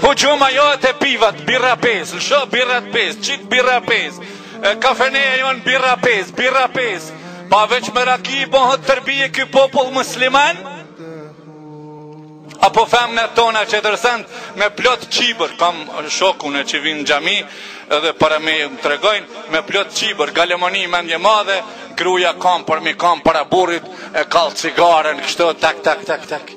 Hoxhë ma jo atë pivat, birra 5, lësho birra 5, qit birra 5, kafeneja jonë birra 5, birra 5, pa veç me raki i bohet terbije ky popull musliman, apo femnat tona që hecin me plot qibër, kam shokun që vin në xhami, edhe para meje tregojnë, me plot qibër, gjallë, moni mendjemadhe, gruja kamë përmi kamë para burrit, e kall cigaren, kështu, tak, tak, tak, tak.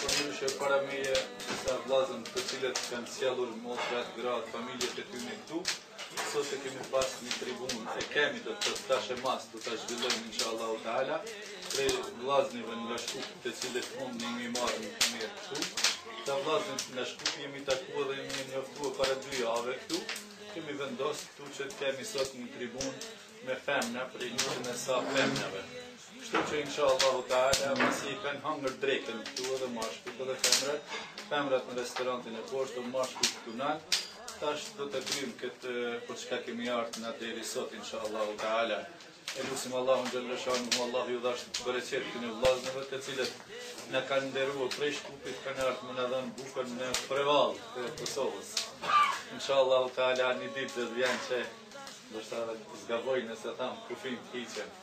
Përndryshe, para meje, disa vlazën të cilët kanë sjellë motrat, gratë, familjet e tyre këtu, sot e kemi pas një tribunë, e kemi do të thotë tash e mas, do të zhvillojmë, insha Allahu Teala, prej vllaznive nga Shkupi të cilët mundën me marrë një të mirë këtu, këta vllaznit nga Shkupi jemi takua dhe jemi njoftua para dy jave këtu, kemi vendos këtu që të kemi sot një tribunë me femna, prej pjesëmarrësve femnave. Kështu që insha Allahu Teala, masi kanë hangër drekën këtu edhe mashkujt edhe femrat, femrat në restorantin e poshtë, mashkujt këtu në tash do të kryjmë këtë për çka kemi ardhën deri sot, insha Allahu Teala. E lusim Allahun xhele shanuhu Allah ju dhashtë bereqet këtyne vllaznive të cilët na kanë nderu prej Shkupit kanë ardhë me na dhënë bukën në Prevallë të Kosovës. Insha Allahu Teala një ditë dhe vjen që mos të gaboj nëse them kufijtë të hiqen.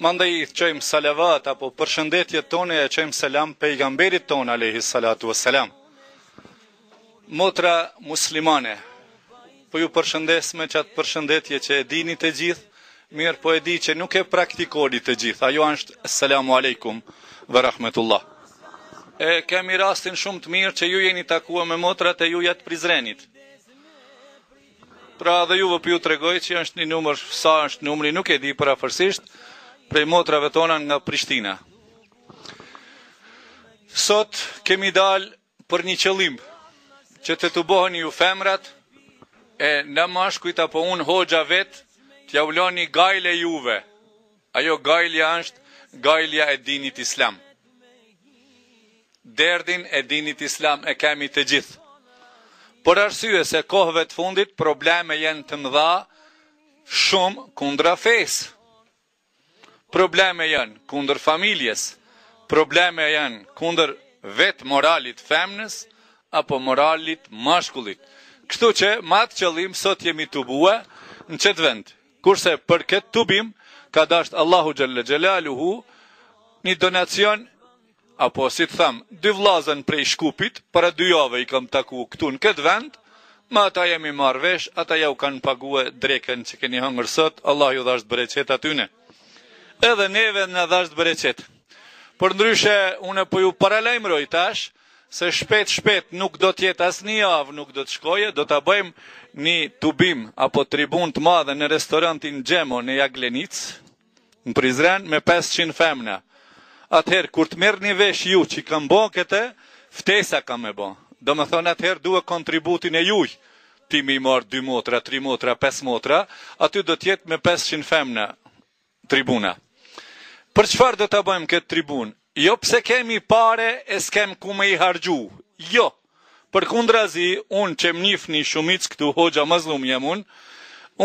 Mandej i çojmë salavat apo përshëndetjet tona e çojmë selam pejgamberit tonë alaihi salatu wassalam. Motra muslimane, po ju përshëndes me qat përshëndetje që e dini të gjithë, mirë po e di që nuk e praktikoni të gjithë. Ajo është selamu alejkum ve rahmetullah. E kemi rastin shumë të mirë që ju jeni takuar me motrat e juja të Prizrenit. Pra edhe juve po ju tregoj që është një numër, sa është numri, nuk e di përafërsisht, prej motrave tona nga Prishtina. Sot kemi dal për një qëllim, që të tuboheni ju femrat, e na mashkujt apo unë hoxha vetë, t'jau lëmë gajle juve, Ajo gajlja është gajlja e dinit islam. Derdin e dinit islam e kemi të gjithë. Për arsye se kohëve të fundit problemet janë të mëdha shumë kundra fesë. Probleme janë kundër familjes, probleme janë kundër vetë moralit femnës apo moralit mashkullit. Kështu që me atë qëllim sot jemi tubua në qet vend, Kurse për këtë tubim ka dashtë Allahu xhele xhelaluhu një donacion, apo si të tham, dy vllazën prej Shkupit, para dy jave i kam taku këtu në këtë vend, me ata jemi marrë vesh, ata jau kanë pague drekën që keni hangër sot, Allah ju dhashtë bereqet atyne. Edhe neve na dhashtë bereqet. Përndryshe, unë po ju paralajmëroj tash, Se shpejt shpejt nuk do të jetë as një javë nuk do të shkojë, do ta bëjmë një tubim apo tribunë të madhe në restorantin Gjemo në Jaglenicë, në Prizren me 500 femna. Atëherë kur të merrni vesh ju që kam bo këtë, ftesa kam me bo. Domethënë atëherë duhet kontributin e juj. Ti me i marr dy motra, tri motra, pesë motra, aty do të jetë me 500 femna. tribuna. Për çfarë do ta bëjmë këtë tribunë? Jo pse kemi pare e s'kem ku me i harxhu. Jo. Përkundrazi, unë që m'njifni shumica këtu, hoxha Mazllum jem unë,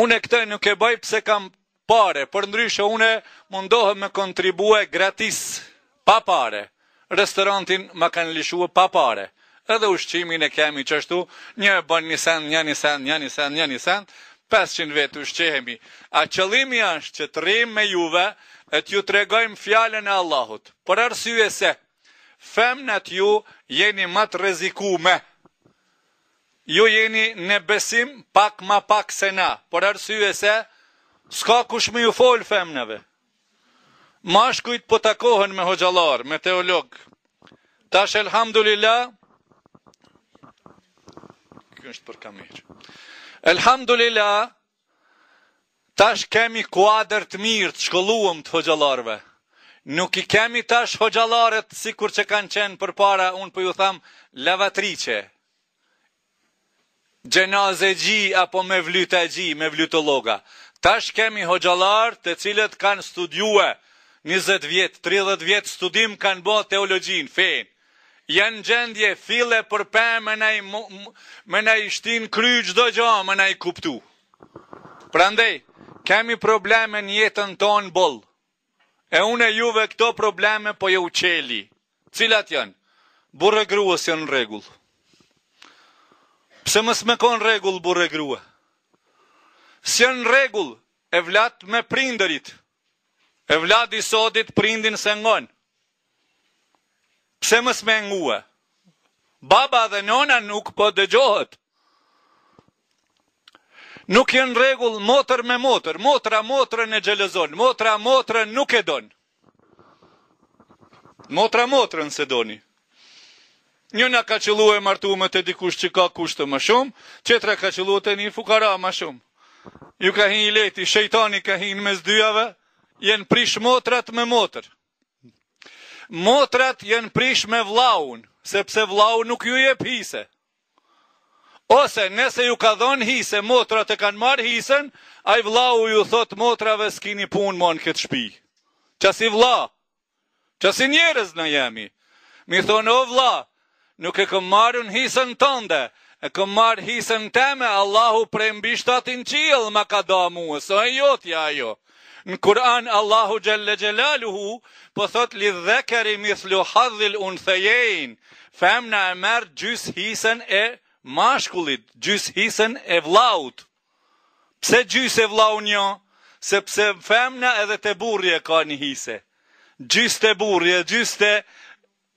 unë e këte nuk e baj pse kam pare, përndryshe unë mundohem me kontribue gratis Pa pare! Restorantin ma kanë lëshue pa pare! Edhe ushqimin e kemi qashtu, një e bën një send, një një send, një një send, një një send, pesëqind vetë ushqehemi. A qëllimi është që të rrimë me juve e t'ju tregojmë fjalën e Allahut, për arsye se, femnat ju jeni ma të rrezikume! Ju jeni në besim pak ma pak se na, për arsye se, s'ka kush me ju folë femnave! Mashkujt po takohen me hoxhallarë, me teologë. Tash elhamdulilah Ky është për kamerë. Elhamdulilah Tash kemi kuadër të mirë të shkolluam të hoxhallarëve. Nuk i kemi tash hoxhallarët sikur që kanë qenë përpara, unë po ju them lavatriçe. Xhenazexhi apo mevlytexhi, mevlytolloga. Tash kemi hoxhallarë të cilët kanë studiue njëzet vjet, tridhjetë vjet studim kanë ba teologjinë, fenë. Janë n'gjendje fill e për pe me na i me na i shti n'kry çdo gja me na i kuptu. Prandej, kemi probleme n'jetën tonë boll. E une juve këto probleme po ju ceki. Cilat janë? Burrë e grua s'janë në rregull. Pse mos me kanë n'rregull burrë e grua? S'janë në rregull evlat me prindërit. Evladi i sodit prindin s'e ngon. Pse mos me ngue? Baba dhe nona nuk po dëgjohet. Nuk janë n'rregull motër me motër, motra motrën e xhelozon, motra motrën nuk e don. Motra motrën s'e don. Njona ka qëllu e martume te dikush që ka kushte ma shumë, tjetra ka qëllu te një fukara ma shumë. Ju ka hi illeti, shejtani ka hi në mes dyjave, janë prish motrat me motër. Motrat janë prish me vllaun, sepse vllau nuk ju jep hise. Ose nëse ju ka dhonë hise, motrat e kanë marrë hisen, ai vllau ju thotë motrave s'kini punë ma n'këtë shpi. Çasi vlla. Çasi njerëz na jemi. Me i thonë o vlla, Nuk e kom marr unë hisën tonde, e kom marr hisën teme, Allahu prej mbi shtatin qiell ma ka da mue, s'o e jotja ajo. Në Kur'an Allahu xhelle xhelaluhu po thot li dhekeri mithlu hadhil unthejejn, femna e merr gjysë hisën e mashkullit, gjysë hisën e vllaut. Pse gjysë e vllau një? Sepse femna edhe te burri e ka një hise. Gjysë te burri e gjysë te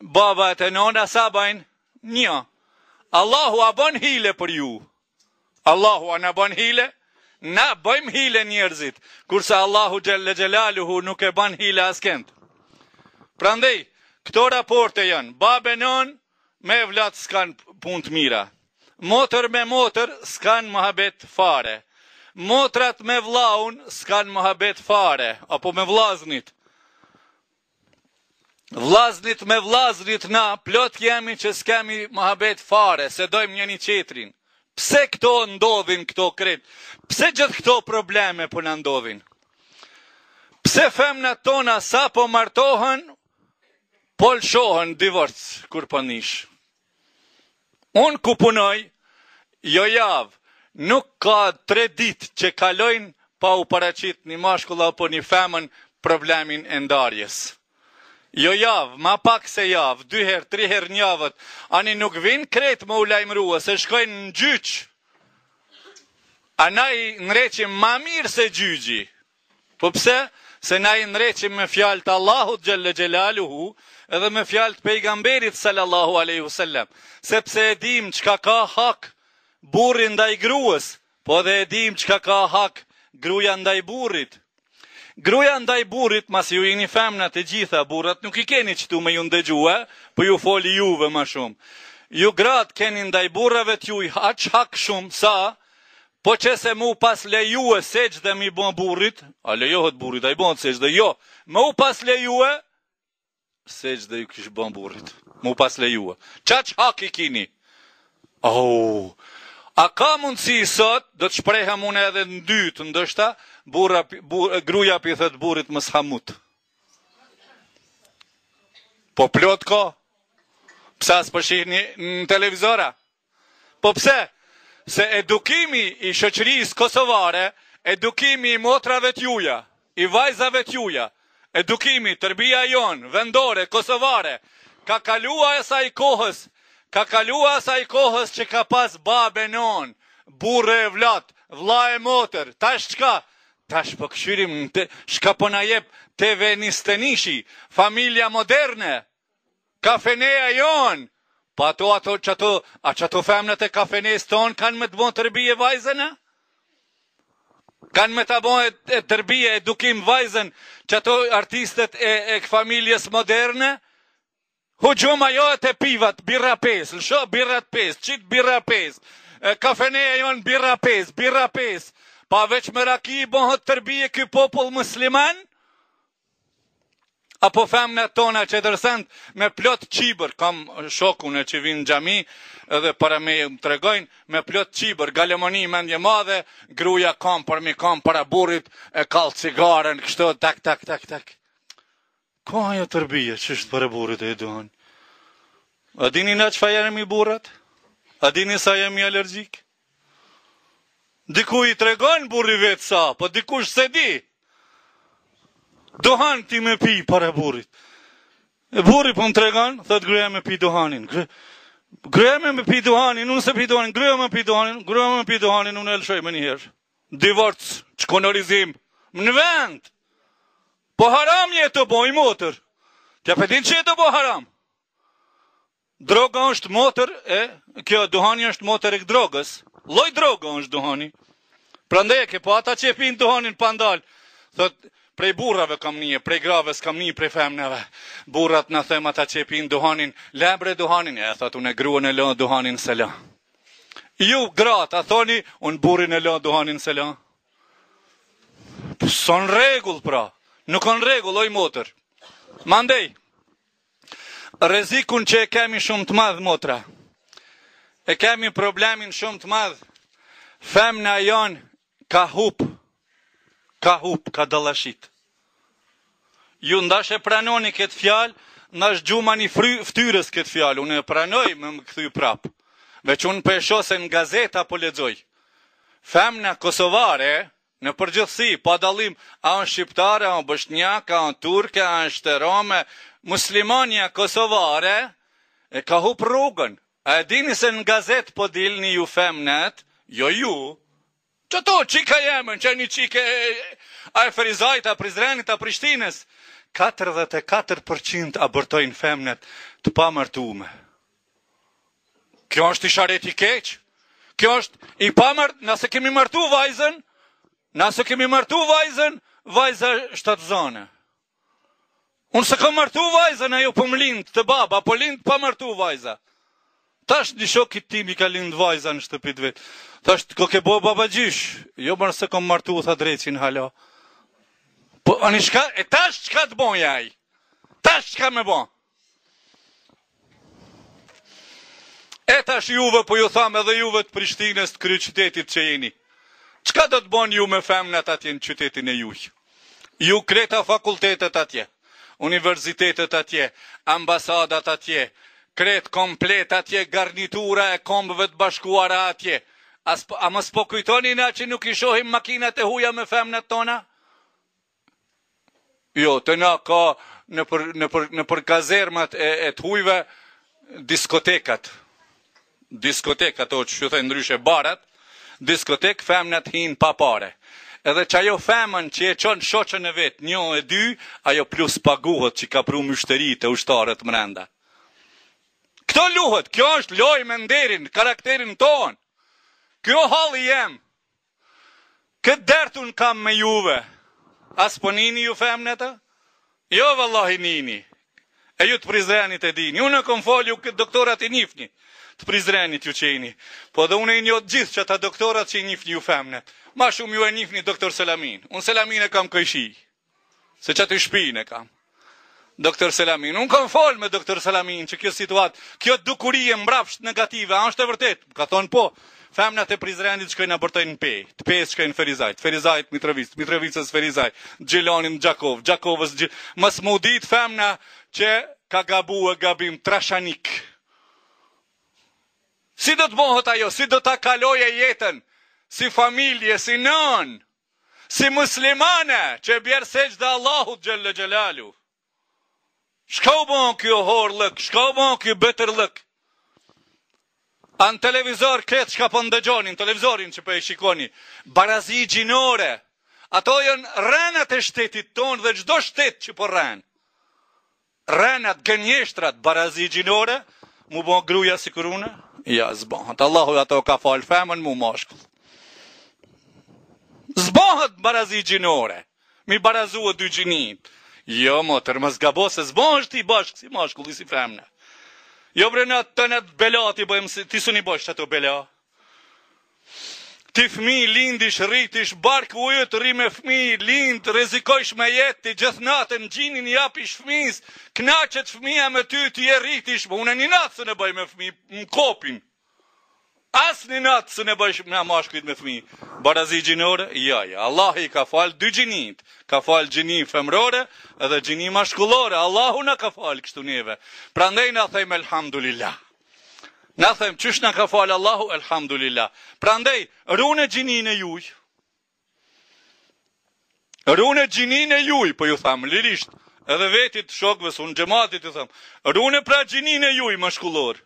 Baba e te nona sa bajnë? Një. Allahu a ban hile për ju? Allahu a na bën hile? Na bëjmë hile njerëzit, kurse Allahu xhelle xhelaluhu nuk e ban hile askënd. Prandaj, këto raporte janë babë e nënë me evlat s'kan punë të mira. Motër me motër s'kan muhabet fare. Motrat me vllaun s'kan muhabet fare, apo me vllaznit. Vllaznit me vllaznit na plot jemi që s'kemi muhabet fare, s'e dojmë njani qetrin. Pse këto ndodhin këto krejt? Pse gjithë këto probleme po na ndodhin? Pse femnat tona sa po martohen, po lëshohen divorc kur po nish? Unë ku punoj, jo javë, nuk ka tre ditë që kalojnë pa u paraqit një mashkull apo një femën problemin e ndarjes. Jo javë, ma pak se javë, dy herë, tri herë n'javët, ani nuk vinë krejt me u lajmërue, se shkojnë në gjyq. A na i ndreqim ma mirë se gjyqi, Po pse? Se na i ndreqim me fjalë të Allahut xhelle xhelaluhu edhe me fjalë të Pejgamberit sallallahu alejhi ue selem, sepse e dimë çka ka hak burri ndaj grues, po edhe e dimë çka ka hak gruja ndaj burrit. Gruja ndaj burrit, masi ju jeni femna të gjitha, burrat nuk i keni qtu me ju ndëgjue, po ju foli juve ma shumë. Ju gratë keni ndaj burrave t'juj aq hak shumë sa Po që se me u pas lejue sexhde me i ba burrit, a lejohet burrit, a i bahet sexhde, jo, me u pas lejue, sexhde ju kish ba burrit, me u pas lejue. Qaq hak i kini? Oh, a ka mundësi sot, do të shprehem unë edhe ndyt, ndoshta, burra, bur, gruja pi thët burrit mos ha mut. Po plot ka, pse a s'po shihni në televizora? Po pse? Se edukimi i shoqërisë kosovare, edukimi i motrave t'juja, i vajzave t'juja, edukimi, tërbija jonë, vendore, kosovare, ka kalua asaj kohës, ka kalua asaj kohës që ka pas babë e nonë, burrë e evlat, vlla e motër, tash çka? Tash po kqyrim në te, çka po na jep TV njzet e nishi, familja moderne, Kafeneja jonë! Po ato, ato, qato, a qato femnat e kafenes tonë kanë me ta bo terbije vajzën, a? kanë me ta bo e terbije, edukim vajzën, qato artistet e, e familjes moderne, hu gjuma jo e të pivat, birra Pejës, lësho birra të Pejës, qite birra Pejës, kafeneja jonë birra Pejës, birra Pejës, pa veç me raki bohet terbije ky popull musliman, Apo femnat tona që të vrejnë me plot qibër, kam shoku në, që vijnë në xhami, edhe para meje më tregojnë, me plot qibër, galemoni mendjemadhe, gruja kamë përmi kamë para burrit, e kall cigaren, kështu, tak, tak, tak, tak. Ka ajo terbije që është para burrit e pi duhan? A dini na çfarë jemi burrat? A dini sa jemi alergjikë? Dikujt i tregon burri vetë sa, po dikush s'e di. Duhan ti me pi para burrit. E burri po më tregon, thotë gruaja me pi duhanin. Gruaja me pi duhanin, unë s'e pi duhanin, gruaja me pi duhanin, gruaja me pi duhanin, unë e lëshoj menjëherë. Divorc, shkurorëzim, në vend. Po haram je të boj motër. Ti e din që je tu bo haram. Droga është motër e, ky duhani është motër e drogës lloj droge është duhani prandaj e ke po ata që e pinë duhanin pa ndal thot prej burrave kam ni prej grave s'kam ni prej femnave burrat na u themi ata që e pinë duhanin le bre duhanin e thot unë gruan e la duhanin s'e la ju gratë a thoni unë burrin e la duhanin s'e la s'on rregull pra nuk on rregull oj motër mandej Rrezikun që e kemi shumë të madh motra. E kemi problemin shumë të madh. Femna jonë ka hup. Ka hup, ka dalldisë. Ju ndash e pranoni këtë fjalë, ndash gjumani fry, ftyrës këtë fjalë, unë e pranoj me më kthy prapë, veç unë po e shoh se në gazeta po lexoj. Femna kosovare, Në përgjithësi, pa dallim a është shqiptare, a është boshnjake, a është turke, a është rome, muslimanja kosovare e ka hup rrugën. A e dini se në gazetë po dilni ju femnet, jo ju, që to çika jemën, që një çikë a e Ferizajt, e Prizrenit, e Prishtinës, katërdhjetë e katër përqind abortojnë femnet të pamartume. Kjo është isharet i keq. Kjo është i pamartum, na s'e kemi martu vajzën, na s'e kemi martu vajzën, vajza shtatzanë. Unë s'e kam martu vajzën, ajo po më lind te baba, po lind pa martu vajza. Tash një shokit tim i ka lind vajza në shtëpi të vet. Tash koke bo babagjysh, jo more s'e kom martu u tha dreqin halo. Po ani çka, e tash çka të bojë ai? Tash çka me bo? E tash juve po ju tham edhe juve të Prishtinës të kryeqytetit që jeni. Çka do të bon ju me femnat atje në qytetin e juj? Ju krejt fakultetet atje, universitetet atje, ambasadat atje, krejt komplet atje garnitura e kombeve të bashkuara atje. A, a mos po kujtoni na që nuk i shohim makinat e huja me femnat tona? Jo, te na ka nëpër, nëpër, nëpër kazermat e, e të hujve, diskotekat. Diskotekat, o që thënë ndryshe barat, diskotek femnat hin pa pare. Edhe që ajo femën që e çon shoqen e vet, një e dy, ajo plus paguhet që ka pru myshteri te ushtarët mrenda. Këto luhet, kjo është lojë me nderin, karakterin tonë. Ky halli jem. Këtë dert unë kam me juve. A s'po nini ju femnet a? Jo vallahi nini. E ju të Prizrenit e dini. Unë kom fol ju këta doktorat i njifni. Të Prizrenit ju që jeni. Po dhe unë i njoh të gjithë që ata doktorat që i njifni ju femnet. Ma shumë ju e njifni doktor Selamin. Unë Selamin e kam kojshi. Se qaty shpin e kam. Doktor Selamin, unë kam fol me doktor Selamin që kjo situatë, kjo dukuri e mbrapsht negative, a është e vërtet? Ka thonë po, femnat e Prizrenit shkojnë abortojnë në Pejë, të Pejës shkojnë Ferizaj, Ferizajt Mitrovicë, Mitrovicës Ferizaj, Gjilanit Gjakovë, Gjakovës Gjil... Mos m'u ditë femna që ka gabue gabim trashanik. Si do të bohet ajo, si do ta kalojë jetën, si familje, si nënë, Si muslimane që bjen sexhde Allahut xhelle xhelaluhu. Çka u bën ky horllëk, çka u bën ky betërllëk? A në televizor krejt çka po ndëgjoni, në televizorin që po e shikoni, barazi gjinore, ato janë rrenat e shtetit tonë dhe çdo shtet që po rren. Rrenat, gënjeshtrat, barazi gjinore, m'u bo gruja sikur unë? Jo, s'bahet. Allahu atë e ka falë femën, mu mashkull. S'bahet barazi gjinore, m'i barazue dy gjinit. Jo, motër, mos gabo se s'bahesh ti bashkë si mashkull, si femën. Jo bre na tana belat i bëjmë se ti s'un i bosh ato bela. Ti fëmijë lindish, rritish, bark e ujët, rri me fëmijë, lind, rrezikojsh me jetë, ti gjithë natën gjinin i japish fëmijës, kënaqet fëmija me ty, ti e rritish, po unë një natë s'un e bëj me fëmijë, më kopin. As një natë s'un e bëjmë mashkujt me fëmijë. Barazi gjinore? Jo, jo. Allahu i ka falë dy gjinit. Ka falë gjini femrore dhe gjini mashkullore. Allahu na ka falë kështu neve. Prandaj na themi elhamdulillah. Na them, qysh na ka fal Allahu, elhamdulillah. Prandaj, rune gjinin e juj. Rune gjinin e juj, po ju thamë, lirisht. Edhe vetit shokve, së unë xhematit, ju thamë. Rune pra gjinin e juj, mashkullor.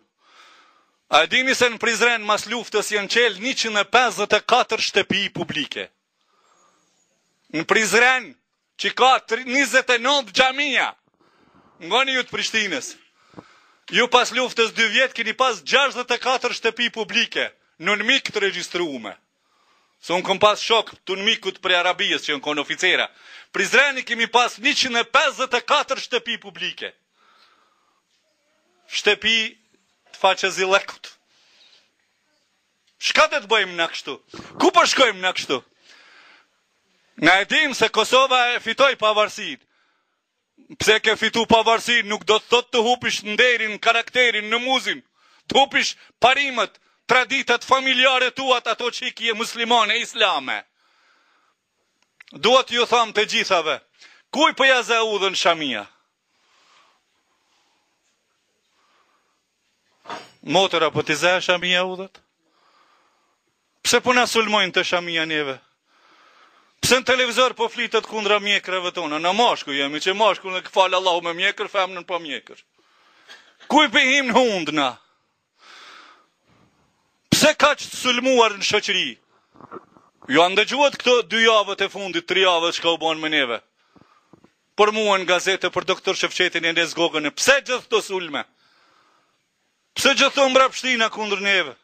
A e dini se në Prizren, mas luftës, janë çelë 154 shtepi publike. Në Prizren, Që ka njëzet e nëntë xhamia. Ngoni ju të Prishtinës. Ju pas luftës dy vjet keni pas gjashtëdhjetë e katër shtëpi publike, n'UNMIK të regjistrueme. Se unë kom pas shok të UNMIK-ut prej Arabisë që janë kon oficera. Prizren i kemi pas njëqind e pesëdhjetë e katër shtëpi publike. Shtëpi të faqezillekut. Çka do të bëjmë na kështu? Ku po shkojmë na kështu? Na e dimë se Kosova e fitoi pavarësinë. Pse ke fitu pavarësinë, nuk do të thotë të hupish nderin, karakterin, namuzin, të hupish parimet, traditat familjare tuat ato që i ke muslimane, islame. Duhet ju thamë të gjithave, kuj po ja za udhën shamia? Motër a po t'i zë shamia udhët? Pse po na sulmojnë te shamia neve? Pse në televizor po flitet kundra mjekrave tona? Na mashkull jemi, që mashkull na ka fal Allahu me mjekër, femnën pa mjekër. Kuj po i him në hund na? Pse kaq të sulmuar në shoqëri? Ju a dëgjuat këto dy javët e fundit, tri javët shka u ba me neve? Për mua në gazetë e për doktor Shefqetin e Enes Gogën e pse gjithë këto sulme? Pse gjithë këto mbrapshtina kundër neve?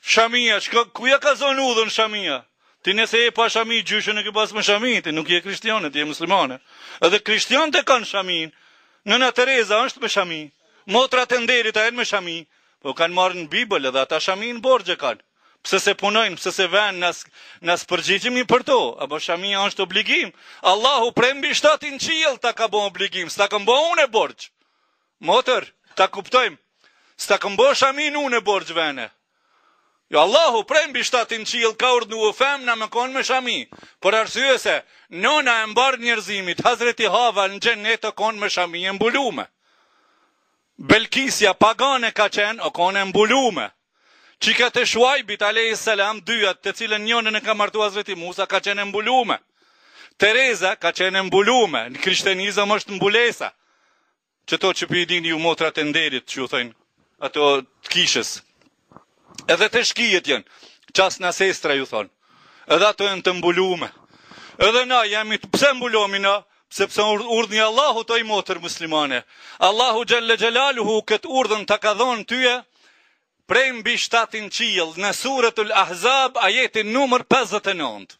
Shamia, shka, kuj ja ka zonë udhën shamia? Ti nëse je pa shami, gjyshën e ke pas me shami, ti nuk je krishtiane, ti je muslimane. Edhe krishtiantë e kanë shamin, nëna Tereza është me shami, motrat e nderit a janë me shami, po kanë marrë në Bibël edhe ata shamin borxh e kanë. Pse s'e punojnë, pse s'e venë, na s', na s'përgjigjemi për to. A po shamia është obligim. Allahu prej mbi shtatin qiell ta ka bo obligim, s'ta kom bo unë borxh. Motër, ta kuptojmë, s'ta kom bo shamin unë borxh vene. Jo, Allahu prej mbi shtatin qiell ka urdhnu femna me konë me shami. Për arsye se, nona e mbarë njerzimit, hazreti Hava në xhenet o konë me shami e mbulume. Belkisja pagane ka qenë o kon e mbulume. Çikat e Shuajbit alejhi selam dyjat te cilën njënën e e ka martu Hazreti Musa ka qenë e mbulume. Tereza ka qenë e mbulume, në krishtenizëm është mbulesa. Qëto që po i dini ju motrat e nderit që u thojnë ato të kishës. Edhe te shkijet jen, çasna sestra ju thonë. Edhe ato janë të mbulume. Edhe na jemi, pse mbulomi na? Sepse urdhni Allahut oj motër muslimane. Allahu xhelle xhelaluhu këtë urdhën ta ka dhonë tyje, prej mbi shtatin qiell, në suretul Ahzab, ajetin numër 59.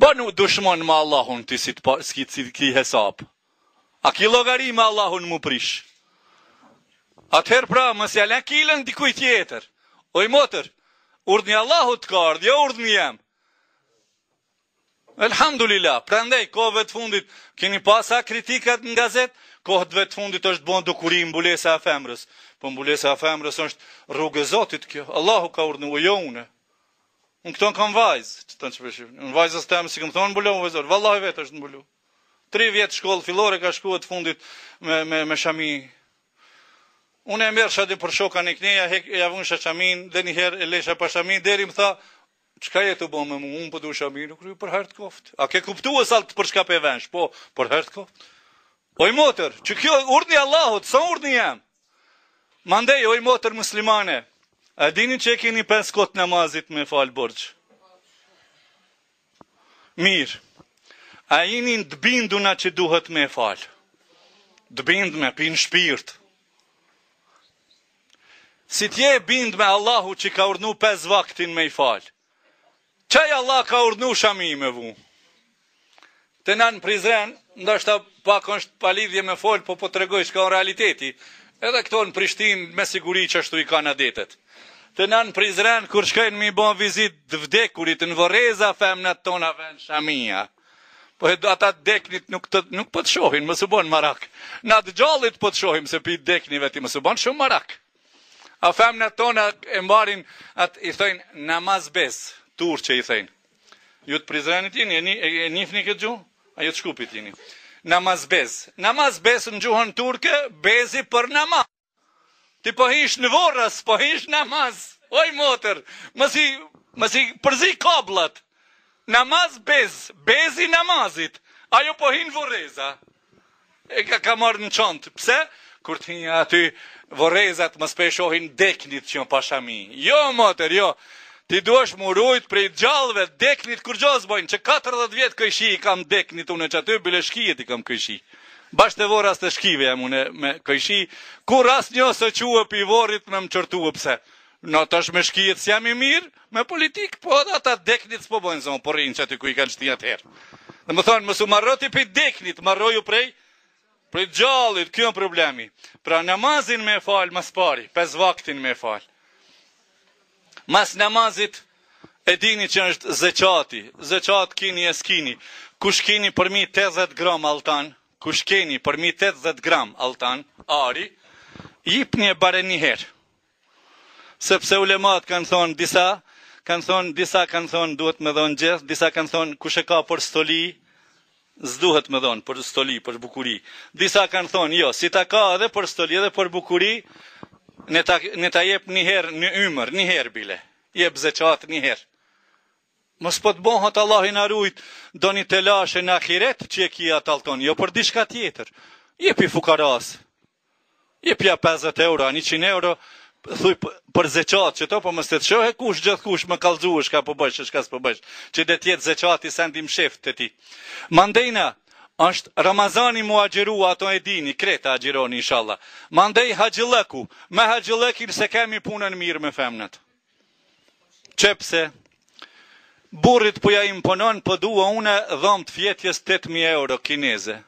Bënu dushmon me Allahun ti si të ki hesap a ki llogari me Allahun mu prish atëher pra mos ja le kilen dikujt tjetër oj motër urdhni Allahut të ka ardh jo urdhni jem Elhamdulilah prandaj kohëve të fundit keni pa sa kritikat në gazet kohëve të fundit është bën dukuri mbulesa e femrës po mbulesa e femrës është rrugë e Zotit kjo Allahu ka urdhnu jo unë Unë këton kam vajzë, që të në që përshim. Unë vajzës tem s'i kam thonë mbulu, vallahi vetë është mbulu. Tri vjetë shkollë fillore ka shkue të fundit me, me, me shami. Unë e mërë shadi për shoka në këneja, hek, e ja vunsha shamin, dhe njëherë e lejsha pa shami, deri më tha, çka je tu bo me mu, unë po du shamin, nuk rri, për hajr të koftë. A ke kuptue sall për çka pe vensh, po, për hajr të koftë. Oj motër, që kjo urdhni Allahut, s'a urdhni jem? Mandej oj motër muslimane, a dini që e keni pesë kohët e namazit me fal borxh? Mirë. A jeni të binduna që duhet me fal? Të bind me pi n'shpirt. Si ti je bind me Allahun që ka urdhnu pesë vakti me i falë? Qaj Allah ka urdhnu shami me vu. Te na në Prizren, ndoshta pak është pa lidhje me fol, po po tregoj çka është realiteti. Edhe këtu në Prishtinë me siguri që ashtu i kanë adetet. Te na në Prizren kur shkojnë m'i bë vizitë të vdekurit në vorreza femnat tona vënë shamija. Po ata të deknit nuk të, nuk po të shohin, mos u bën marak. Na të gjallit po të shohim se pi deknive ti mos u bën shumë marak. A femnat tona e mbarin atë i thëjnë namaz bez, turqe i thëjnë. Ju të Prizrenit jeni, e njifni këtë gjuhë? A ju të Shkupit jeni? Namaz bez. Namaz bez në gjuhën turke, bezi për namaz. Ti po hish në vorrez, po hish n'namaz. Oj, motër, mos i, mos i përzi kabllat. Namaz bez, bezi namazit. Ajo po hin n'vorreza. E e ka marrë në çantë. Pse? Kur të hija aty vorrezat mos pe shohin deknit që jom pa shami. Jo, motër, jo. Ti duash m'u rujt prej gjallëve, deknit kurgjo s'bojnë, që 40 vjetë kojshi i kam deknit une qaty, bile shkijet i kam kojshi. Bash te vorrat e shkive jam une me kojshi, kurr asnjo s'u çue pi vorrit me më qortue pse. No tash me shkijet s'jam i mirë, me politikë po edhe ata deknit s'po bojnë zonë, po rrinë qaty ku i kanë shti atëherë. Domethonë, mos u marro ti prej deknit, marroju prej, prej gjallit, kjo o problemi. Pra namazin me falë ma s'pari, pes vaktin me falë. Mas namazit, e dini që është zeqati, zeqat kini e s'kini, kush kini përmi 80 gram altan, kush kini përmi 80 gram altan, ari, jipne bare njëherë, Sepse ulemat kanë thonë disa, kanë thonë disa kanë thonë duhet me dhonë gjith, disa kanë thonë kush e ka për stoli, s'duhet me dhonë për stoli, për bukuri. Disa kanë thonë jo, si ta ka edhe për stoli edhe për bukuri, ne ta, ne ta jep një herë në ymër, një herë bile, jep zeqat një herë. Mos po të bohet Allahi na rujt, donjë telashe në ahiret që e ki at alton, jo për diçka tjetër. Jepi fukarasë. Jepja pesëdhjetë euro a njëqind euro thuj për zeqat qeto po mos të shohë kush gjithkush me kallxu çka po bësh çka s'po bësh që le t'jet zeqati send i mshef te ti mandejna është Ramazani mu agjeru ato e dini krejt agjeroni inshallah mandej haxhilleku me haxhillekin s'e kemi punën mirë me femnat sepse burrit po ja imponon po dua unë dhomë t'fjetjes 8000 euro kineze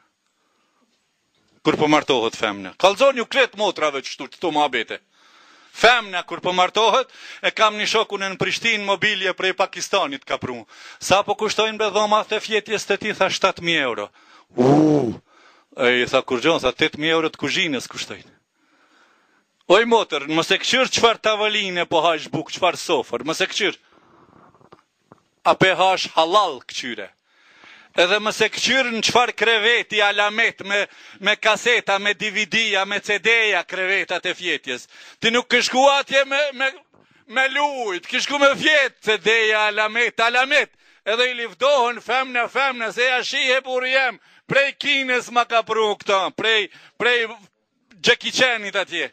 kur po martohet femna. Kallxoni ju krejt motrave qështu qto muhabete. Femna kur po martohet, e kam një shok unë në Prishtinë mobilje prej Pakistanit ka pru. Sa po kushtojnë be dhomat e fjetjes te ti tha shtatë mijë euro. Uuh! Ai i tha kurgjo, tha tetë mijë euro të kuzhinës kushtojnë. Oj motër, mos e kqyr çfarë tavoline po hajsh bukë, çfarë sofër, mos e kqyr. A pe hash hallall kqyre. Edhe mos e kqyr në çfar kreveti alamet me me kaseta me dividija me cedeja krevetat e fjetjes ti nuk ke shku atje me me me lujt ke shku me fjet cedeja alamet alamet edhe i livdohen femna femnës ja shihe burri jem prej Kinës ma ka pru këta prej prej Xheki Çenit atje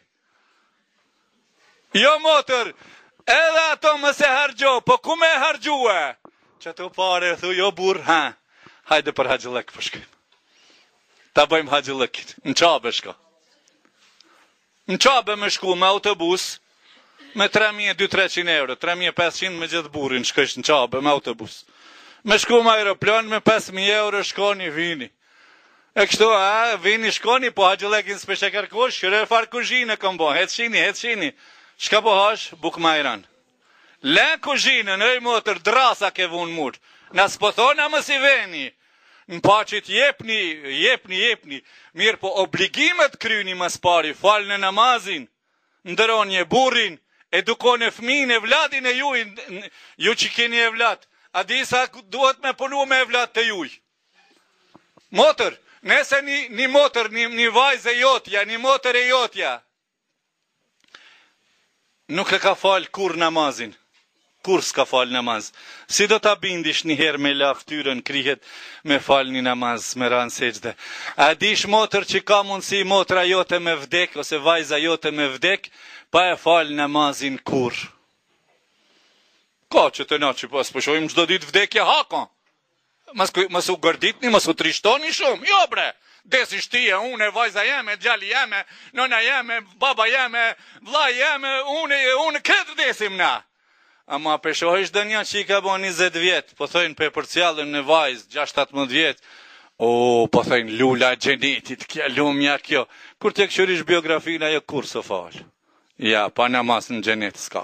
Jo motër, edhe ato mos e harxho, po ku me harxhue? Qato pare, thu, jo burrë, ha, hajde për haxhillëk po shkojmë. Po Ta bëjmë haxhillëkin, në Qabe shko. Në Qabe me shku me autobus, me 3.200-300 euro, 3.500 me gjithë burrin, shkojsh në Qabe me autobus. Me shku me aeroplan me 5.000 euro, shkoni, vini. E kështu a, vini shkoni, po haxhillekin s'pe sheh kërkush, kqyre çfarë kuzhine kom bo, ecini, ecini, çka po hash, bukë me ajran. Le kuzhinën, ej motër, drrasa ke vu në mur, na s'po thona mos i veni, në paçit jepni, jepni, jepni, mirëpo obligimet kryni ma s'pari, falne namazin, nderonje burrin, edukone fëmijën, evladin e juj, ju që keni evlad, a di sa duhet me punu me evlad të juj? Motër, nëse ni, ni motër, ni, ni vajzë e jotja, ni motër e jotja, nuk e ka falë kurrë namazin, kurrë s'ka falë namaz, si do ta bindish ni herë me la fëtyrën krihet me falë ni namaz, me ra në sexhde? A dish motër që ka mundësi motra jote me vdek ose vajza jote me vdek pa e falë namazin kurrë? Ka qe te na qe po, s'po shohim çdo ditë vdekja hak a, Mos mos u gërditni, mos u trishtoni shumë. Jo bre. Desish tije, unë, vajza jeme, djali jeme, nëna jeme, baba jeme, vlla jeme, unë, unë krejt desim na. Ama pe shohish donjë që i ka bo 20 vjetë, po thojnë pe përcjellin ni vajzë, 6-17 vjetë, o, po thojnë lula e xhenetit, kjo e lumja kjo, kur t'e kqyrish biografinë, ajo kurrë s'falë. Ja, pa namaz në xhenet s'ka.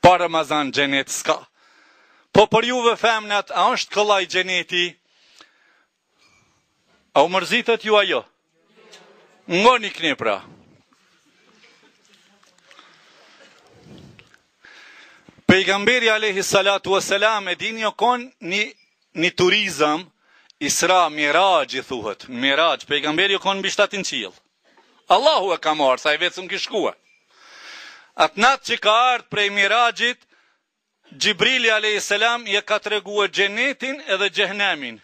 Pa Ramazan xhenet s'ka. Po për juve femnat, a është kollaj xheneti? A u mërzitët ju a jo? Ngoni knej pra. Pejgamberi Alejhi Salatu ve Selam e dini o kon një, një turizëm, Isra Miraxh i thuhet, n'Miraxh, pejgamberi o kon mbi shtatin qiell. Allahu e ka marrë, sa i vetëm kish shkua. Atë natë që ka ardhë prej Miraxhit, Xhibrili a.s. ia ka tregu xhenetin edhe xhehnemin.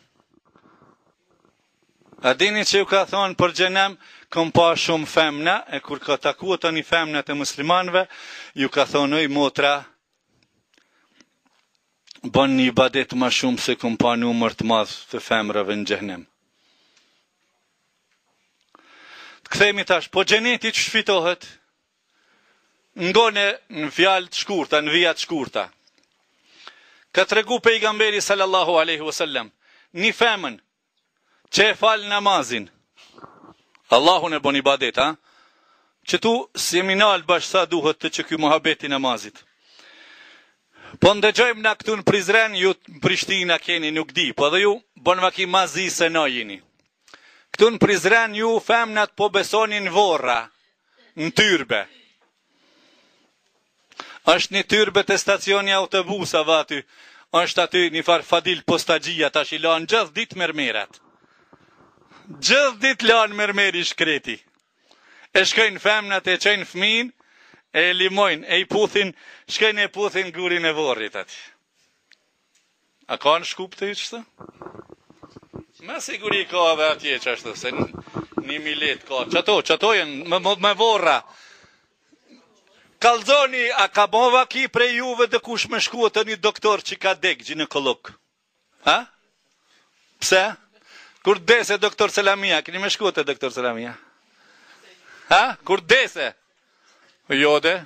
A dini që ju ka thonë për xhehnem, kom pa shumë femna, e kur ka taku tani femnat e muslimanve, ju ka thonë oj motra, boni ibadet ma shumë se kom pa numër të madh të femrave në xhehnem. Të kthehemi tash, po xheneti qysh fitohet? Ngone në fjalë të shkurta, në vija të shkurta. Ka tregu pejgamberi sallallahu aleyhi vësallem, një femën që e falë namazin, Allahun e bon ibadet, ha? Qëtu s'jemi nalë bash sa duhet te qiky muhabeti i namazit. Po ndëgjojmë na këtu në Prizren, ju në Prishtinë a keni nuk di, po edhe ju, bon vaki mazi se na jini. Këtu në Prizren ju femnat po besoni në vorra, në tyrbe. Asht një tyrbe te stacioni autobusave aty. Asht aty një farë Fadil postaxhia tash i lan gjithë ditë mermerat. Gjithë ditë lan mermer i shkreti. E shkojnë femnat e çojnë fmijën, e limojnë, e i puthin, shkojnë e puthin gurin e vorrit aty. A ka në Shkup te ju qështu? Me siguri ka edhe atje qashtu, se një milet ka. Qato, qato janë, me, me, me vorra. Kallzoni, a ka bo vaki prej juve dikush me shkua te një doktor që ka dek gjinekolog? Ha? Pse? Kur dese doktor Selamia, keni me shkua te doktor Selamia? Ha? Kur dese? Jo de?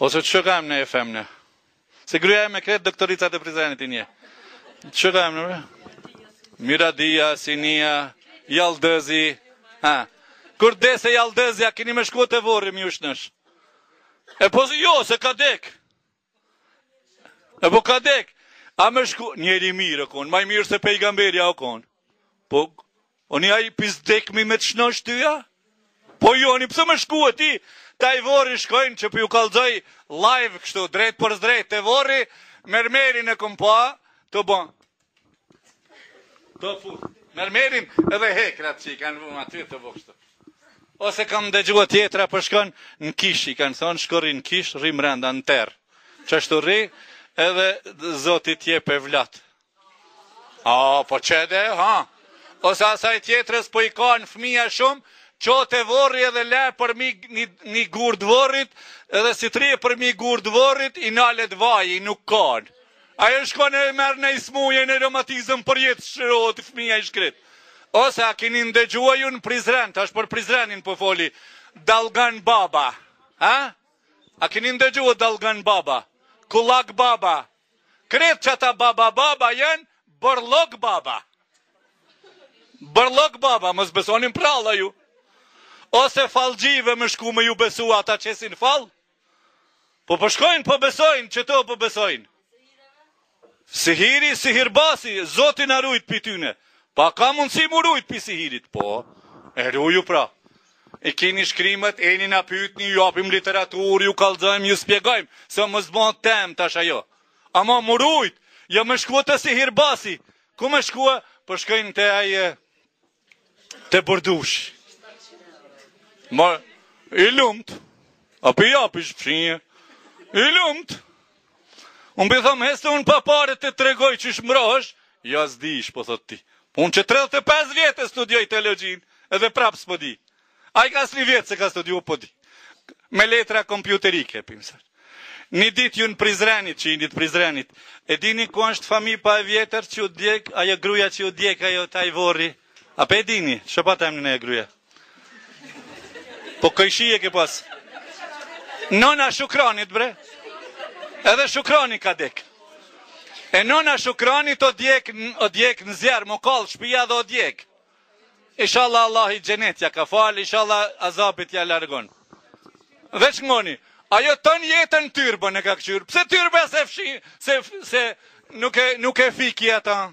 Ose që kam në e femne? Se gruaja ime krejt doktoricat e Prizrenit i njeh. Që ka emër? Miradia, Sinia, Jaldëzi. Ha. Kur dese Jaldëzi, a kini me shku te vorri me ju shnosh. E po jo, se ka dek. E po ka dek. A me shku, njeri i mirë u kon, ma i mirë se pejgamberi, a u kon. Po, Oni ai pi s'dekmi me t'shnosh ty a? Po jo, oni pse me shku aty? Te ai vorri shkojnë qe po ju kallzoj live kështu, drejtpërdrejt, te vorri mermerin e kom pa tu bo. Tfu, mermerin edhe hekrat që i kanë vunë aty tu bo kështu. Ose kam dëgjua tjetra po shkon në kishë, i kanë thonë shko rri në kishë, rri mrenda në terr. Qashtu rri, edhe zoti t'jep evlat. Aa, po çe de, ha? Ose asaj tjetrës po i kan fëmija shumë, çoje te vorri edhe lere përmi një gur t'vorrit, edhe si t'rrije përmi gur t'vorrit, i nalet vaji, nuk kan. Ajo shkon e merr e smun, romatizëm për jetë s'shërot, fëmija i shkretë. Ose a kini ndëgjua ju në Prizren, tash për Prizrenin po foli, Dallgan Baba, ha? A kini ndëgjua Dallgan Baba? Kulak Baba, Krejt qata baba baba jan bërllok baba Bërllok baba mos besoni n'pralla ju Ose fallxhive me shku me ju besu ata qesin fall Po po shkojnë po besojnë qëto po besojnë Sihiri sihirbazi zoti na rujt pi tyne Po a ka mundësi m'u rujt pi sihirit po E ruju pra I keni shkrimet, eni na pyetni, ju japim literaturë, ju kallzojmë, ju spjegojmë, se mos bëhet temë tash ajo. Ama m'u rujt, jo me shkua te sihirbazi. Ku me shkua? Po shkojnë te ai te Burdush. Ma i lumt. A pi ja pi shpshinje. I lumt. Unë po i thom, he se unë pa pare të tregoj qi shnoshesh, ja jo, s'dish, po thot ti. Po unë që 35 vjetë e studioj teologjin, edhe prapë s'po di. Ai as ni vjet s'e ka studiu, po di. Me letra kompjuterike, për sihër. Një dit ju në Prizrenit, që jeni të Prizrenit, e dini ku është xhamia e vjetër që u djek, ajo gruja që u djek, ajo te ai vorri, A po e dini, ça pat emnin ajo gruja? Po kojshi e ke pas. Nona Shukranit bre. Edhe Shukrani ka dek. E nona Shukranit o djek, o djek në zjerm, o kallë shpia edhe o djek. Ishalla Allahi xhenet ja ka falë, ishalla azabit ja largon. Veç ngoni, ajo ton jetën tyrben e ka kqyrë. Pse tyrbja s'e fshi, se, se nuk, e, nuk e fiki ata?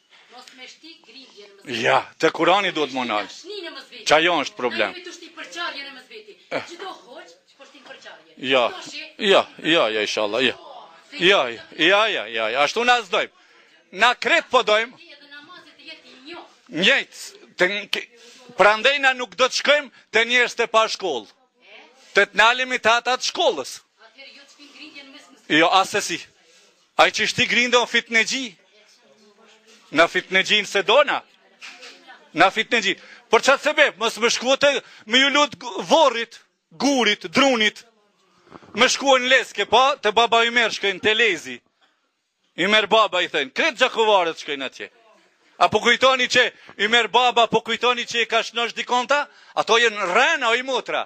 Ja, te Kur'ani duhet m'u nalë. Qajo është problem? Eh. Ja, ja, ja, ja, ishalla, ja. Ja, ja, ja, ja, ja, ashtu na s'dojmë. Na krejt po dojmë. Njëjtë, të një Prandej na nuk do të shkojmë te njerëz të pa shkollë. Do të nalemi te ata t' shkollës. Jo, asesi. Ai që shti grindje o fitnexhi. Na fitnexhin s'e dona. Na fitnexhin. Për çat s'bon, mos me shku atje me ju lut vorrit, gurit, drunit. Me shku n'Lez ke, po, te baba Imer shkojnë te Lezi. Imer baba i thojnë, krejt gjakovarët shkojnë atje. A po kujtoni që Imer baba, po kujtoni që i ka shnosh dikon ta? Ato janë rrena oj motra.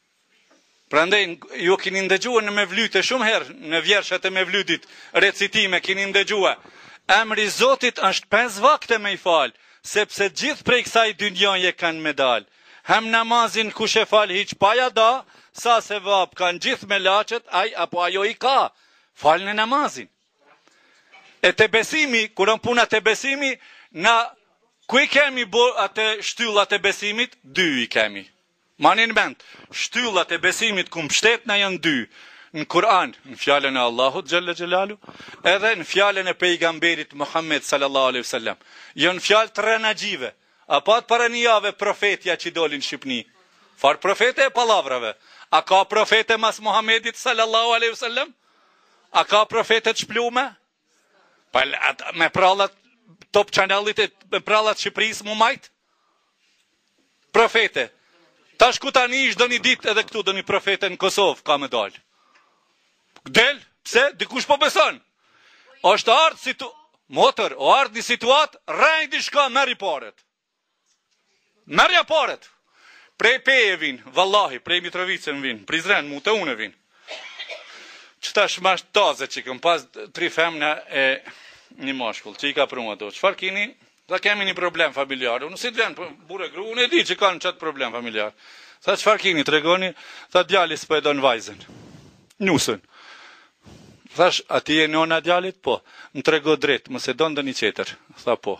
Prandaj ju keni ndëgjuar në Mevlüt e shumë herë në vjershat e Mevlüdit, recitime keni ndëgjuar. Emri i Zotit është pesë vakte me i fal, sepse gjithë prej kësaj dynjaje kem me dal. Hem namazin kush e fal hiç pa ia da, sa sevap kanë gjithë melaçet ai apo ajo i ka. Falni namazin. E te besimi, kur on puna te besimi, na ku i kemi bo atë shtyllat e besimit? Dy i kemi. Mani n'mend, shtyllat e besimit ku mbështetna janë dy, në Kur'an, në Fjalën e Allahut xhelle xhelalu, edhe në fjalën e Pejgamberit Muhammed sallallahu alejhi ve sellem. Jo n'fjalë të rrenaxhive. A patë para një jave profetja që doli në Shqipni? Far profete e pallavrave. A ka profete mas Muhammedit sallallahu alejhi ve sellem? A ka profete të shplume? Pa, a, me prrallat Top Channelit e me prrallat Shqipërisë mu majt? Profete. Tash kujtoni ishalla do një dit edhe këtu do një profete në Kosovë ka me dalë. Del, pse? Dikush po beson. Oshtë ardhë si tu... Motor, o ardhë një situatë, rrej diçka merri paret. Merri paret! Prej Peje vin, vallahi, prej Mitrovice m'vin, Prizren, mu te une vin. Qeta âsht taze që kom pas tri femna e një mashkull, që i ka pru ato. Çfarë kini? Tha kemi një problem familjar. Unë si të vijnë, burrë e gru, unë e di që kanë qët problem familjar. Tha çfarë kini, tregoni? Tha djali s'po e don vajzën. Nusen. Thash, a ti je nona djalit? Po. Më trego drejt, mos e don dhe një qetër. Tha po.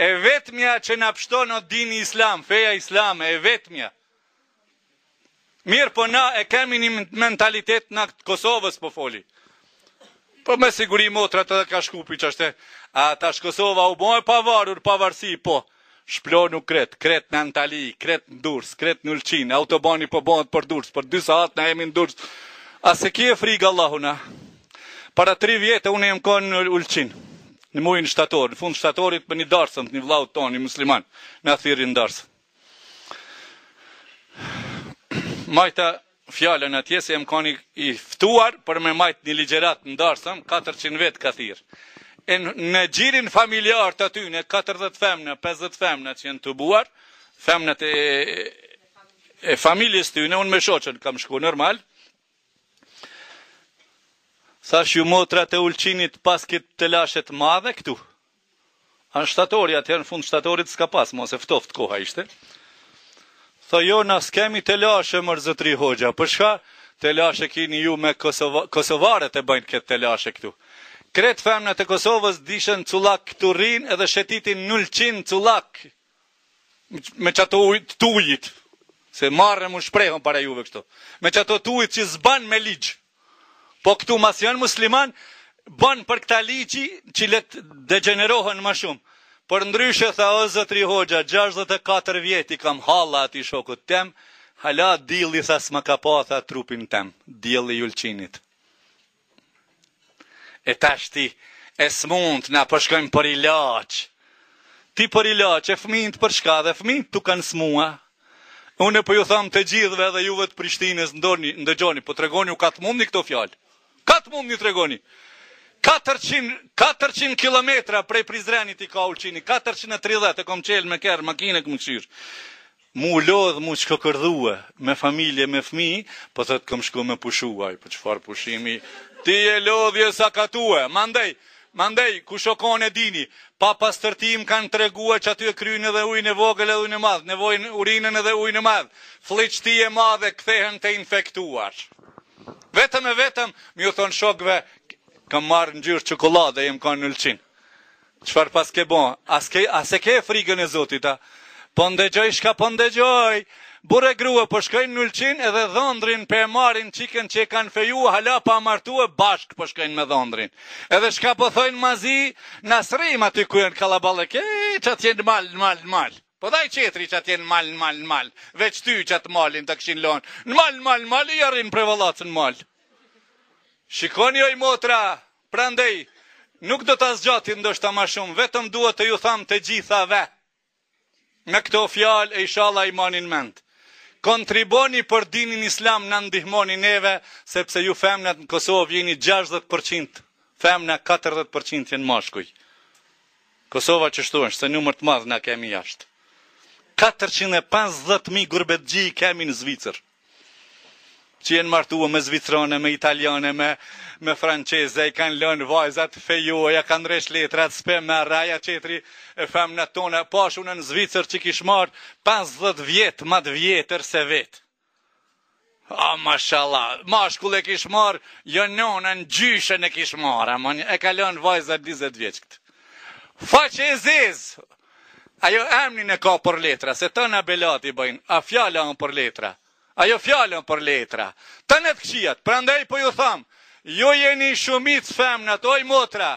E vetmja që na pshton o dini islam, feja islame, e vetmja. Mirëpo na e kemi një mentalitet në këtë, Kosovës po foli. Po me siguri motrat edhe ka Shkupi që është a tash Kosova u bo e pavarur, pavarsi, po. Shplonu krejt, krejt në Antali, krejt në Durrs, krejt në Ulqin, autobani po bëhet për Durrs, për dy sahat ne jemi në Durrs. A s'e ke frikë Allahun a? Para tri vjet unë jem konë në Ulqin. Në muajin shtator, në fund shtatorit për një darsëm, një vllaut tonë, një musliman, na thirri në darsëm. Majta fjalën atje se jam kani i ftuar për me majtë një ligjëratë në darsëm, 400 vetë ka thirrë. E në xhirin familjar të tyne, në 40 femna, 50 femna që janë tubuar, femnat e, e familjes tyne, unë me shoqën kam shku normal, Thash ju motrat e Ulqinit paskit telashe të madhe këtu. A në shtator, atëherë në fund shtatorit s'ka pas, mot i ftoft koha ishte. Tho jo, na s'kemi telashe mor zotri Hoxha, për çka telashe kini ju me Kosova, Kosovarët e bëjnë këtë telashe këtu. Krejt femnat e Kosovës dishen cullak këtu rrinë edhe shëtitin n'Ulqin cullak këtu. me qato ujë të ujit. Se marre m'u shprehun para juve kështu. Me qato të ujit që s'ban me ligj. Po këtu masi janë musliman, ban për këta ligji që le të degjenerohen më shumë. Por ndryshe tha o zotri Hoxha, 64 vjet i kam hala atij shokut tem, hala dielli tha s'ma ka pa tha trupin tem, dielli i Ulqinit. E tash ti e smund na po shkojmë për ilaç. Ti për ilaç e fëmijët për çka dhe fëmijët t'u kanë smu a. Unë po ju them të gjithëve edhe juve të Prishtinës ndëni, ndëgjoni, po tregoniu ka t'mundni këto fjalë. Ka t'mundni tregoni. 400 kilometra prej Prizrenit i ka Ulqini, 430 e kom çel me kerr makinë e kom kqyr. Mu lodh mu çkokërdhue me familje me fëmijë po thotë kom shku me pushu a po çfarë pushimi ti je lodh, je sakatue mandej mandej kush o kon e dini pa pastërti më kanë tregue që aty e kryjnë edhe ujin e vogël edhe ujin e madh nevojnë urinën edhe ujin e madh flliqti e madhe kthehen të infektuash vetëm e vetëm me ju thonë shokëve kam marrë ngjyrë çokollade jem kon n'Ulqin Çfarë paske bo? A s'ke, a s'ke frigën e Zotit, a? Po ndegjoj çka po ndegjoj! Burrë e grua po shkojnë n'Ulqin edhe dhondrin po e marrin çikën që e kanë feju hala pa martue bashkë po shkojnë me dhondrin. Edhe çka po thojnë mazi, na s'rrijmë aty ku janë kallaballëk eeë ça t'jenë n'mal, n'mal, n'mal. Po de ai qetri ça t'jenë n'mal, n'mal, n'mal. Veç ty qat malin ta kishin lanë. N'mal, n'mal, n'mal i arrin prevallac n'mal. Shikoni oj motra, Prandej, nuk do ta zgjati ndoshta ma shumë, vetëm duhet të ju tham të gjithave, me këto fjalë e ishalla i mani në mend. Kontriboni për dinin islam na ndihmoni neve, sepse ju femnat në Kosovë jini gjashtëdhjetë për qind femna katërdhjetë për qind jenë mashkuj. Kosova qështu është, se numër të madh na kemi jashtë. Katërqind e pesëdhjetë mijë gurbetxhi kemi në Zvicër. që jenë martu me zvicrane, me italiane, me, me franceze, i kanë lanë vajzat feju ja, kanë ndreq letrat, s'po merr aj qetri femnat tona, pash unë në Zvicër që kish marrë 50 vjetë ma t'vjetër se vetë. A, mashallah, mashkull e kish marrë, jo nonën, gjyshen e kish marrë aman, e ka lanë vajzën 20 vjeç këtu. Faqe e zezë, Ajo emnin e ka për letra, se tana belat i bëjnë, a fjala an për letra. Ajo fjala an për letra. Tana të këqijat, prandaj po ju tham, ju jeni shumicë femnat, oj motra,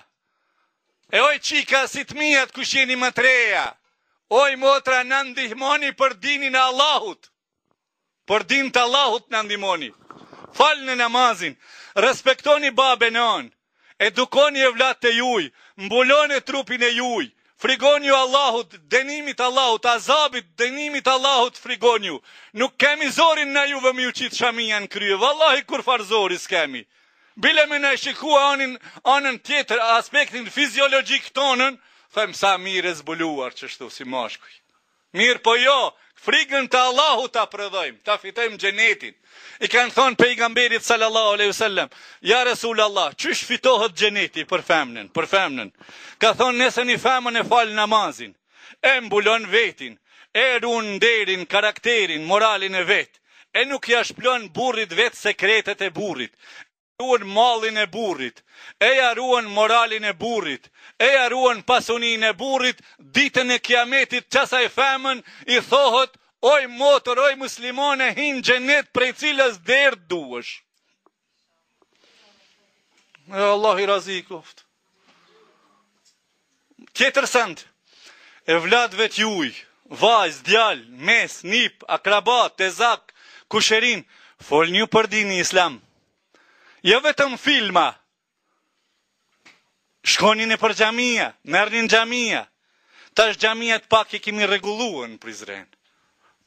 e oj çika si të mijat kush jeni ma të reja, oj motra na ndihmoni për dinin e Allahut. Për din të Allahut na ndihmoni falne namazin respektoni babë e nanë edukoni evlatët e juj mbulone trupin e juj frigonju Allahut denimit Allahut azabit denimit Allahut frigonju nuk kemi zori na juve me ju qit shamija në krye vallahi kurfar zori s'kemi bile me na i shikua anin anën tjetër aspektin fiziologjik tonën them sa mirë e zbuluar qështu si mashkuj. Mirëpo jo, frigën të Allahut ta prodhojmë, ta fitojmë xhenetin. I kanë thonë Pejgamberit sallallahu alejhi wasallem, Ja Resulallah, qysh fitohet xheneti për femnën, për femnën? Ka thonë nëse ni femën e fal namazin, e mbulon vetin, e run nderin, karakterin, moralin e vet, e nuk ia shplon burrit vet sekretet e burrit, ruan mallin e burrit, e ia ruan moralin e burrit, e ia ruan pasuninë e burrit, ditën e Kiametit qasaj femën i thohet, oj motër, oj muslimane, hi në Xhenet prej cilës derë t'duesh. E Allahi razi koftë. Tjetër send, evlatëve t'juj, vajzë, djalë, mesë, nipë, akrabat, tezakë, kusherinë, folniu për dini islam. Jo vetëm filma. Shkoni nëpër xhamia, merrni në xhamia. Tash xhamiat pak i kemi rregullu në Prizren.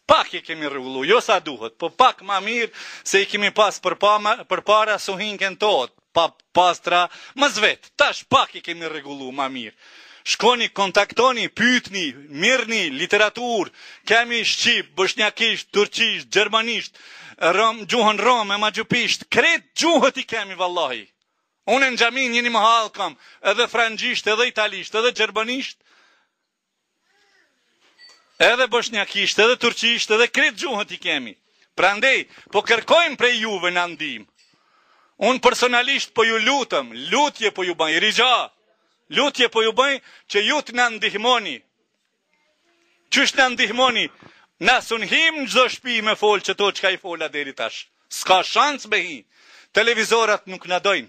Pak i kemi rregullu, jo sa duhet, po pak ma mirë se i kemi pas përpara s'u hinke n'to të papastra mas vetë, tash pak i kemi rregullu ma mirë. Shkoni kontaktoni, pytni, mirrni literaturë, kemi shqip, boshnjakisht, turqisht, gjermanisht, rom, gjuhën rom e magjupisht, krejt gjuhët i kemi vallahi. Unë në xhami n'njëni mëhallë kam edhe frangisht edhe italisht edhe gjermanisht, Edhe boshnjakisht, edhe turqisht, edhe krejt gjuhët i kemi. Prandej, po kërkojmë prej juve na ndihmë. Unë personalisht po ju lutem, lutje po ju bëj, rixha, lutje po ju bëj që ju të na ndihmoni. Qysh na ndihmoni, na s'un him në çdo shpi me folë qito çka i fola deri tash. S'ka shans me hi, televizorat nuk na dojnë.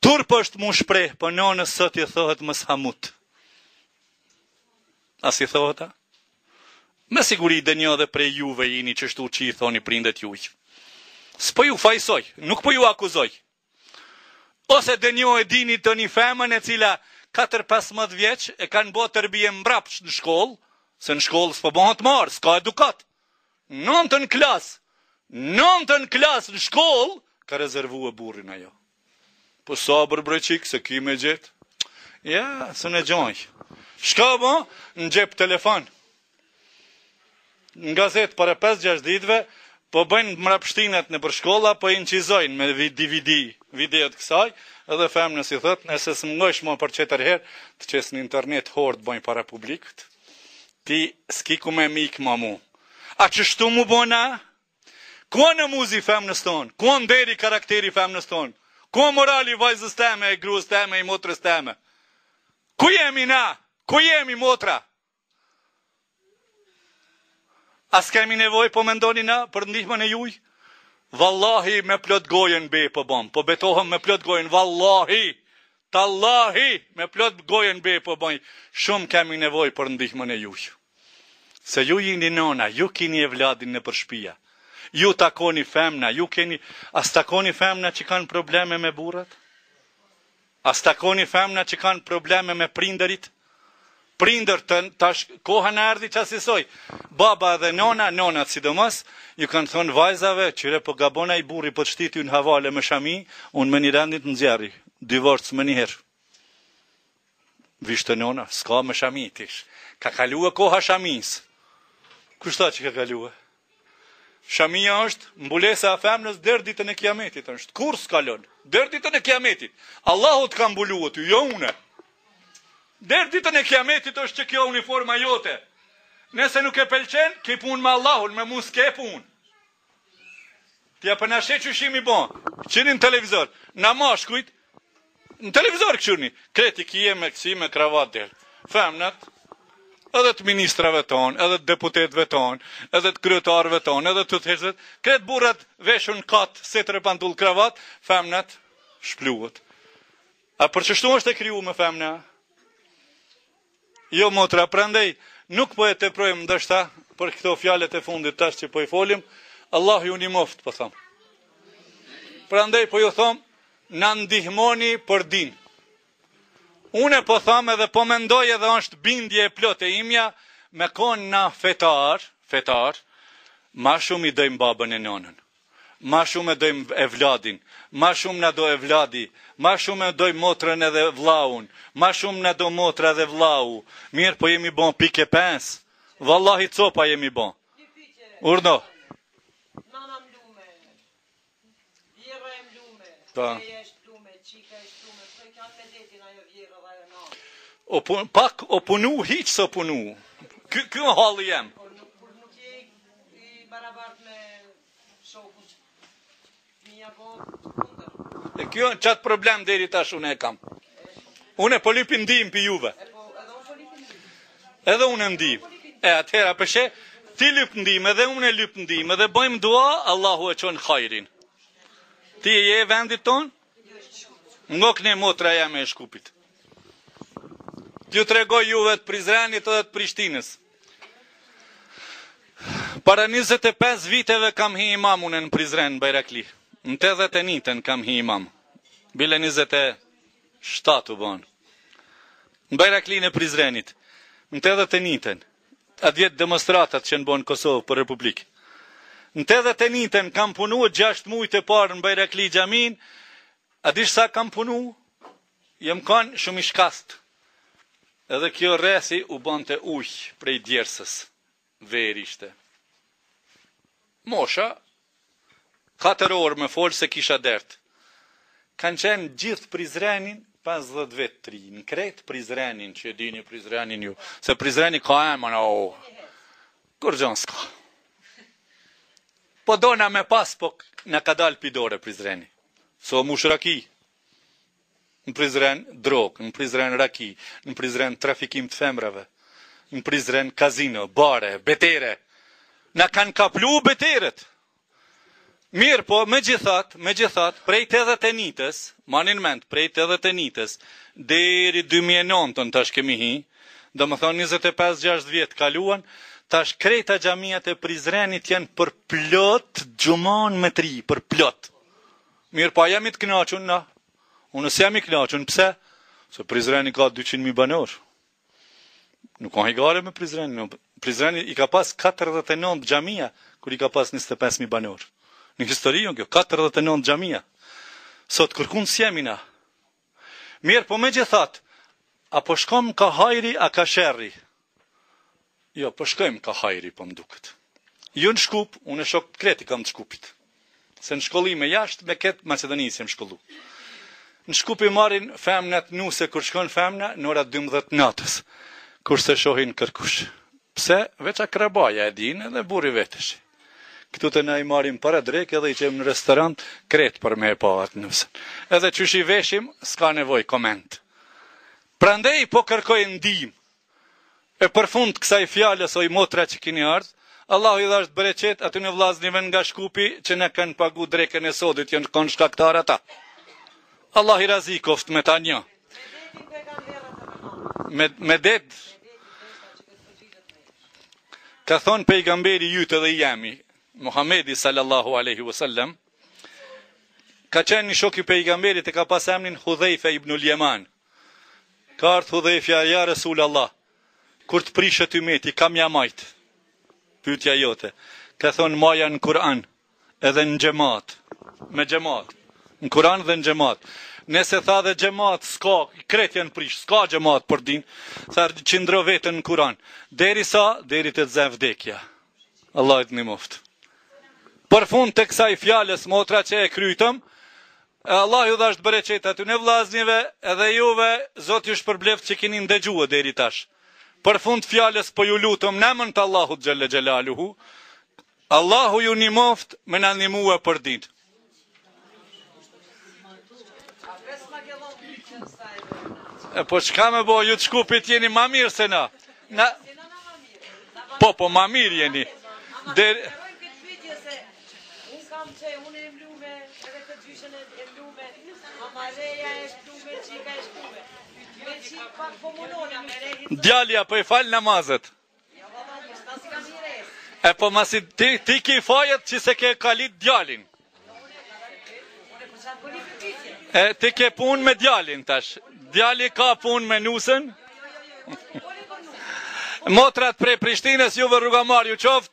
Turp është m'u shpreh po nënës sot i thohet mos ha mut. A s'i thohet a? Me siguri denjo edhe prej juve jini qështu që i thoni prindet juj. S'po ju fajsoj, nuk po ju akuzoj. Ose denjo e dini to një femën e cila 14-15 vjeç e kanë bo terbije mbrapsh në shkollë, se në shkollë s'po bëhet marë, s'ka edukat. Nëntën klasë, nëntën klasë në shkollë ka rezervu burrin ajo. Po sabër bre çik se ki me gjet. Ja, s'u ne gjonj. Shka mo, në xhep telefon. Në gazetë para 5-6 ditëve, po bëjnë mrapshtinat nëpër shkolla, po inqizojnë me DVD, videot kësaj, edhe femnës i thot, nëse s'më ngojsh mo për qetër herë, të qes në internet horë të bëj para publikut. Ti s'ki ku me m'ik ma mu. A qështu m'u bo na? Ku a namuzi i femnës tonë? Ku a nderi, karakteri i femnës tonë? Ku a morali i vajzës teme, e grues teme, i motrës teme? Ku jemi na? Ku jemi motra? A s'kemi nevojë po mendoni na për ndihmën e juj? Vallahi me plot gojën be po bom, po betohem me plot gojën, vallahi! Tallahi me plot gojën be po bom shum kemi nevoj për ndihmën e juj se ju jini nona ju kini evladin nëpër shpija ju takoni femna ju keni a s'takoni femna që kan probleme me burrat a s'takoni femna që kan probleme me prindërit Prindërt tash koha na erdhi q'asi soji. Baba edhe nona, nonat sidomos, ju kanë thonë vajzave, qyre po gabon, ai burri po të shtin ty në havale me shami, unë me një rend të nxjerri. Divorc menjëherë. Vishte nona, s'ka më shami tash. Ka kalue koha shamisë. Kush tha që ka kalue? Shamia është mbulesa e femnës deri ditën e kiametit është. Kurrë s'kalon. Deri ditën e kiametit. Allahu të ka mbulu ty, jo une. Deri ditën e kiametit është qikjo uniforma jote. Nëse nuk e pëlqen, ki pun me Allahun, me mu s'ke pun. Ti a po na sheh qysh jemi bo, kqyrni n'televizor, na mashkujt, Në televizor këqyrni krejt i ki me kësi me kravatë dhe femnat edhe të ministrave tonë edhe të deputetëve tonë edhe të kryetarëve tonë edhe të udhëheqësve krejt burrat veshun kat setër e pantull kravatë femnat shplut a për qështu është e krijume femna Jo motra, prandaj nuk po e teprojmë ndoshta për këto fjalët e fundit tash që po i folim, Allahu ju ndihmoftë, po thom. Prandaj po ju thom, na ndihmoni për din. Une po thom edhe po mendoj edhe është bindje e plotë e imja me kon na fetar, fetar, ma shumë i dojmë babën e nonën. Ma shumë e dojm evladin Ma shumë na do evladi Ma shumë e dojm motrën edhe vllaun Ma shumë na do motra edhe vllau Mirë po jemi bo pik e pes Vallahi copa jemi bo Urdhno Nana më lumë Vjehrra më lumë Ta Reja është lumë Qika është lumë Shkoj kanë me detin ajo vjehrra dhe ajo nana O pun pak o punu hiq së punu Ky ky o halli jem I barabart me shoqin që fëmija po të kundër. E kjo qat problem deri tash unë e kam. Unë po lypi ndihmë prej juve. Po, edhe une ndihmë. E atëhera po she, ti lyp ndihmë edhe une lyp ndihmë edhe bëjmë dua, Allahu e çon hajrin. Ti e je e vendit tonë? Ngo, kne motra jam e Shkupit. T'ju tregoj juve të Prizrenit dhe të Prishtinës. Para 25 viteve kam hi imam unë në Prizren, në Bajrakli. Në 81-ën kam hi imam. Bile 27 u banë. Në Bajraklinë e Prizrenit. Në 81-ën. Atë vjet demostratat që jon bo në Kosovë për Republik. Në tetëdhjetë e niten kam punu gjashtë mujt e parë në Bajrakli Xhaminë, a dish sa kam punu? Jem kan shumë i shkatht. Edhe kjo rresi u bante ujë prej djersës. Verë ishte. Mosha Katër orë me fol s'e kisha dert. Kan qen gjith Prizrenin pesëdhjetë vet të rinj krejt Prizrenin që e dini Prizrenin ju se Prizreni ka emër oo kurgjo s'ka po dona me pas po na ka dal pej dore Prizreni u mush raki Në Prizren drogë, në Prizren raki, në Prizren trafikim të femrave, në Prizren kazino, bare, betere. Na kanë kaplu beteret! Mirëpo, megjithatë, megjithatë, prej tetëdhetenjitës, mane n'mend, prej tetëdhetenjitës, deri 2009-tën tash kemi hi, domethonë 25-6 vjet kaluan, tash krejt xhamiat e Prizrenit janë përplot xhuman me të ri, përplot. Mirëpo a jemi të knaqun na. Unë s'jam i knaqun, pse? Se Prizreni ka 200.000 banorë. Nuk ka hije are me Prizreni. Prizreni i ka pas 49 xhamia, kur i ka pas 25.000 banorë. Në histori o kjo, 49 xhamia. Sot kërkun s'jemi na. Mirëpo megjithatë, a po shkojmë ka hajri a ka sherri? Jo, po shkojmë ka hajri po më duket. Ju në Shkup, unë e shokët krejt i kam të Shkupit. Se në shkollime jashtë me këta të Maqedonisë jam shkollu. Në Shkup i marrin femnat nuse kur shkon femna në ora 12 natës. Kur s'e shohin kërkush. Pse? Veç akrabaja e dinë edhe burri vet, shi. Këtu te na i marrim para drekë edhe i çojmë në restorant krejt për me e pa atë nusën. Edhe qysh i veshim, s'ka nevojë koment. Prandej po kërkoj ndihmë. E për fund kësaj fjalës oj motra që kini ardhë, Allahu i dhashtë bereqet atyne vllaznive nga Shkupi që na kanë pagu drekën e sodit, janë kon shkaktar ata. Allahu razi koft me ta. Medet Ka thonë pejgamberi jyt dhe i jemi, Muhammedi sallallahu aleyhi vësallem, ka qenë një shok i pejgamberit e ka pas emnin Hudhejfe ibnul Jeman. Ka ardhë Hudhejfja, ja Resul Allah, kur të prishet ymeti, kah me ja majt, pytja jote, ka thonë maja në Kur'an, Edhe në xhemat. Me xhemat. Në Kuran dhe në xhemat. Nëse tha edhe xhemat s'ka, krejt janë prish, s'ka xhemat për din, tha qëndro vetëm në Kuran. Derisa, deri të të zë vdekja. Allahu të ndihmoftë. Për fund të kësaj fjalës motra që e krytëm, e Allah ju dhashtë bereqet atyne vllaznive edhe juve, Zot ju shpërbleft që kini ndëgjua deri tash. Për fund fjalës pra po ju lutem në emën të Allahut Xhelle Xhelaluhu, Allahu ju nimoftë me na nimue për ditë. E po çka me bo, ju të Shkupit jeni ma mirë se na. Na... Po, po, ma mirë jeni. Der... Djali a po i fal namazet. Jo baba ti s'ka si ka mires. E po masi ti, ti ki fajet që s'e ke kalit djalin. E ti ke pun me djalin tash. Djali ka punë me nusen. Motrat prej Prishtinës, juve rruga e marë ju qoftë.